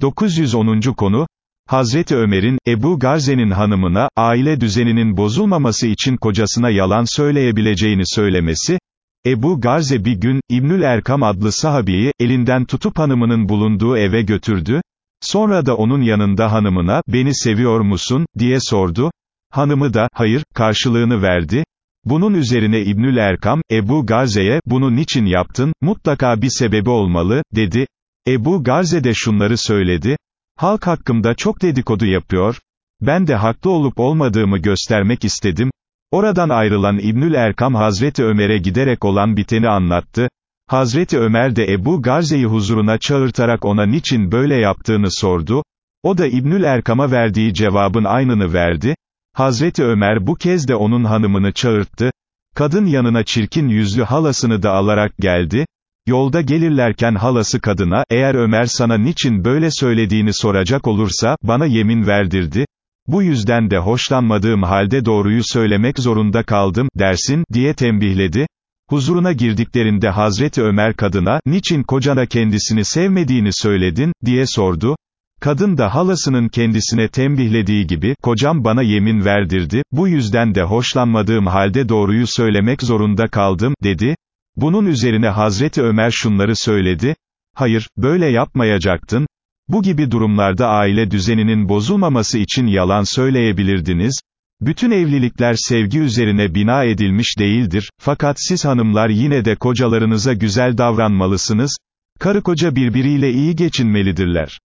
910. konu, Hazreti Ömer'in, Ebu Garze'nin hanımına, aile düzeninin bozulmaması için kocasına yalan söyleyebileceğini söylemesi, Ebu Garze bir gün, İbnül Erkam adlı sahabiyi, elinden tutup hanımının bulunduğu eve götürdü, sonra da onun yanında hanımına, beni seviyor musun, diye sordu, hanımı da, hayır, karşılığını verdi, bunun üzerine İbnül Erkam, Ebu Garze'ye, bunu niçin yaptın, mutlaka bir sebebi olmalı, dedi, Ebu Garze de şunları söyledi, halk hakkımda çok dedikodu yapıyor, ben de haklı olup olmadığımı göstermek istedim, oradan ayrılan İbnül Erkam Hazreti Ömer'e giderek olan biteni anlattı, Hazreti Ömer de Ebu Garze'yi huzuruna çağırtarak ona niçin böyle yaptığını sordu, o da İbnül Erkam'a verdiği cevabın aynını verdi, Hazreti Ömer bu kez de onun hanımını çağırttı, kadın yanına çirkin yüzlü halasını da alarak geldi, Yolda gelirlerken halası kadına, eğer Ömer sana niçin böyle söylediğini soracak olursa, bana yemin verdirdi, bu yüzden de hoşlanmadığım halde doğruyu söylemek zorunda kaldım, dersin, diye tembihledi. Huzuruna girdiklerinde Hazreti Ömer kadına, niçin kocana kendisini sevmediğini söyledin, diye sordu. Kadın da halasının kendisine tembihlediği gibi, kocam bana yemin verdirdi, bu yüzden de hoşlanmadığım halde doğruyu söylemek zorunda kaldım, dedi. Bunun üzerine Hazreti Ömer şunları söyledi, hayır, böyle yapmayacaktın, bu gibi durumlarda aile düzeninin bozulmaması için yalan söyleyebilirdiniz, bütün evlilikler sevgi üzerine bina edilmiş değildir, fakat siz hanımlar yine de kocalarınıza güzel davranmalısınız, karı koca birbiriyle iyi geçinmelidirler.